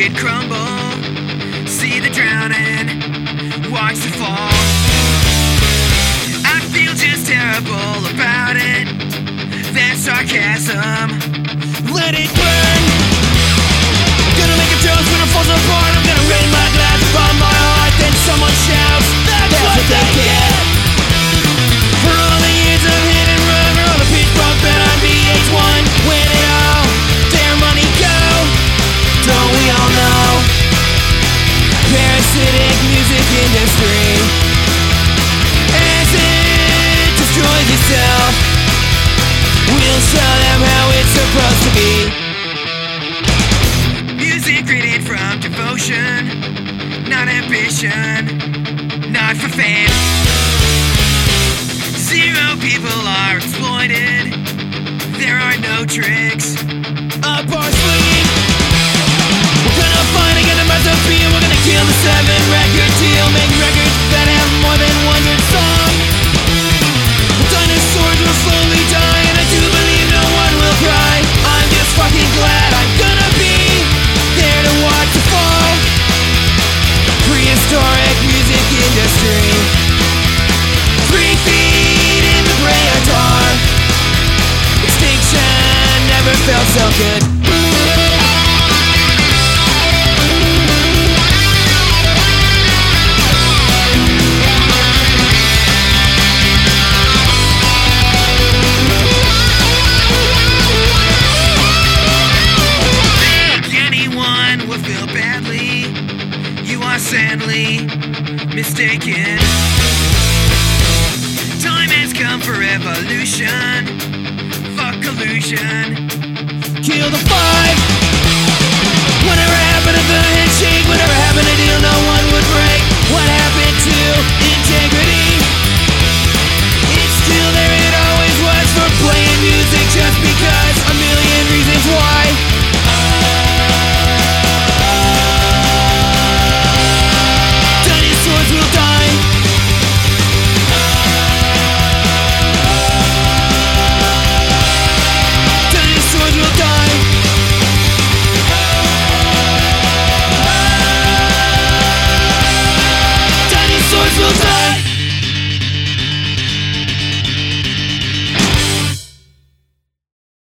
it crumble, see the drowning, watch the fall. I feel just terrible about it. That sarcasm, let it ambition, not ambition, not for fame. Zero people are exploited. There are no tricks. always felt so good sadly mistaken. Time has come for evolution. Fuck collusion kill the five.